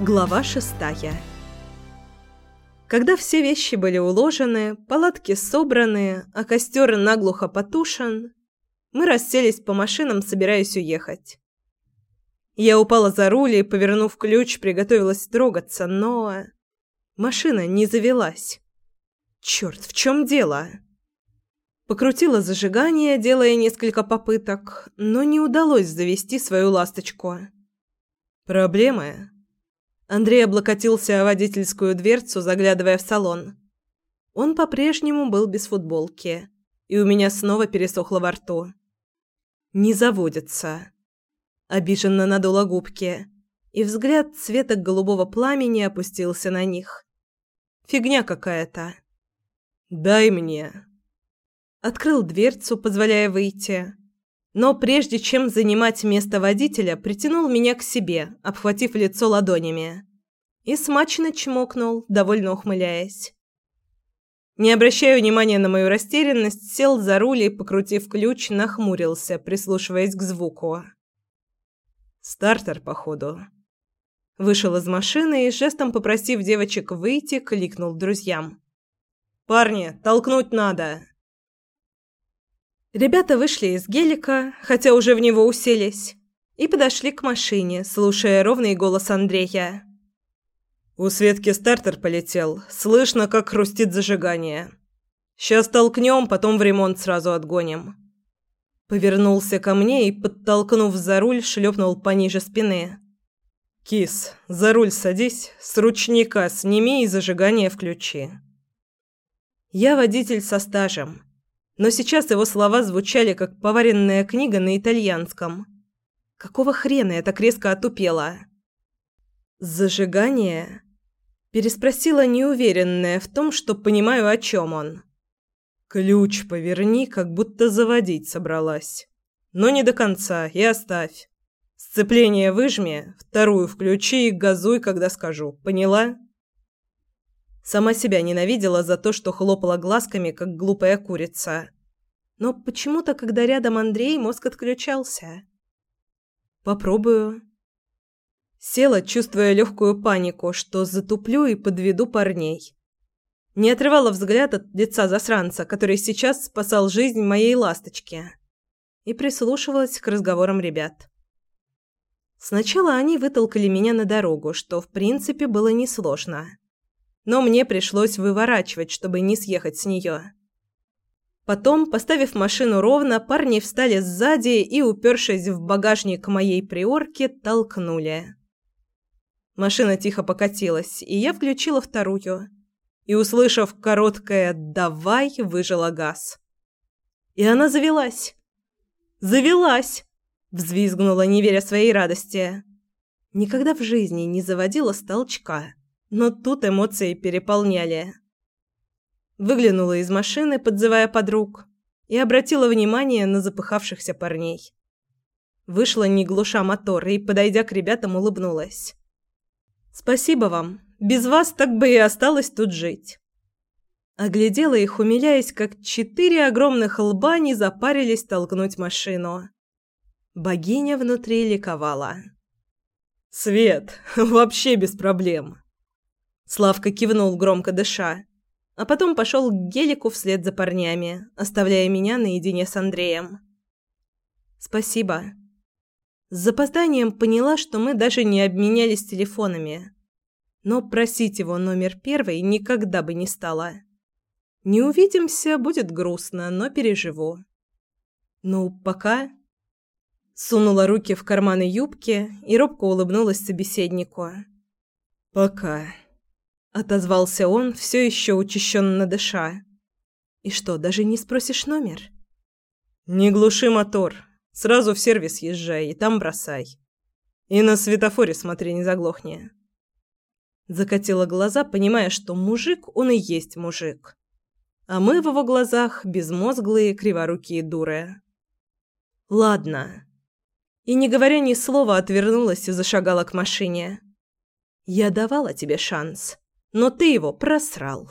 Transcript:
Глава шестая Когда все вещи были уложены, палатки собраны, а костер наглухо потушен, мы расселись по машинам, собираясь уехать. Я упала за руль и, повернув ключ, приготовилась трогаться, но... Машина не завелась. Черт, в чем дело? Покрутила зажигание, делая несколько попыток, но не удалось завести свою ласточку. Проблемы? Андрей облокотился о водительскую дверцу, заглядывая в салон. Он по-прежнему был без футболки, и у меня снова пересохло во рту. «Не заводится». Обиженно надула губки, и взгляд цвета голубого пламени опустился на них. «Фигня какая-то». «Дай мне», открыл дверцу, позволяя выйти. Но прежде чем занимать место водителя, притянул меня к себе, обхватив лицо ладонями. И смачно чмокнул, довольно ухмыляясь. Не обращая внимания на мою растерянность, сел за руль и, покрутив ключ, нахмурился, прислушиваясь к звуку. «Стартер, походу». Вышел из машины и, жестом попросив девочек выйти, кликнул друзьям. «Парни, толкнуть надо!» Ребята вышли из гелика, хотя уже в него уселись, и подошли к машине, слушая ровный голос Андрея. У Светки стартер полетел. Слышно, как хрустит зажигание. Сейчас толкнем, потом в ремонт сразу отгоним. Повернулся ко мне и, подтолкнув за руль, шлепнул пониже спины. «Кис, за руль садись, с ручника сними и зажигание включи». Я водитель со стажем но сейчас его слова звучали как поваренная книга на итальянском. Какого хрена я так резко отупела? «Зажигание?» Переспросила неуверенная в том, что понимаю, о чем он. «Ключ поверни, как будто заводить собралась. Но не до конца, и оставь. Сцепление выжми, вторую включи и газуй, когда скажу. Поняла?» Сама себя ненавидела за то, что хлопала глазками, как глупая курица. Но почему-то, когда рядом Андрей, мозг отключался. Попробую. Села, чувствуя легкую панику, что затуплю и подведу парней. Не отрывала взгляд от лица засранца, который сейчас спасал жизнь моей ласточки. И прислушивалась к разговорам ребят. Сначала они вытолкали меня на дорогу, что в принципе было несложно но мне пришлось выворачивать, чтобы не съехать с нее. Потом, поставив машину ровно, парни встали сзади и, упершись в багажник моей приорки, толкнули. Машина тихо покатилась, и я включила вторую. И, услышав короткое «давай», выжила газ. И она завелась. «Завелась!» – взвизгнула, не веря своей радости. Никогда в жизни не заводила с толчка но тут эмоции переполняли. Выглянула из машины, подзывая подруг, и обратила внимание на запыхавшихся парней. Вышла не глуша мотор и, подойдя к ребятам, улыбнулась. «Спасибо вам. Без вас так бы и осталось тут жить». Оглядела их, умиляясь, как четыре огромных лба не запарились толкнуть машину. Богиня внутри ликовала. «Свет, вообще без проблем!» Славка кивнул, громко дыша, а потом пошел к гелику вслед за парнями, оставляя меня наедине с Андреем. «Спасибо». С запозданием поняла, что мы даже не обменялись телефонами. Но просить его номер первый никогда бы не стала. Не увидимся, будет грустно, но переживу. Ну, пока. Сунула руки в карманы юбки и робко улыбнулась собеседнику. Пока отозвался он, все еще учащенно дыша. И что, даже не спросишь номер? Не глуши мотор. Сразу в сервис езжай и там бросай. И на светофоре смотри, не заглохни. Закатила глаза, понимая, что мужик он и есть мужик. А мы в его глазах безмозглые, криворукие дуры. Ладно. И не говоря ни слова, отвернулась и зашагала к машине. Я давала тебе шанс но ты его просрал.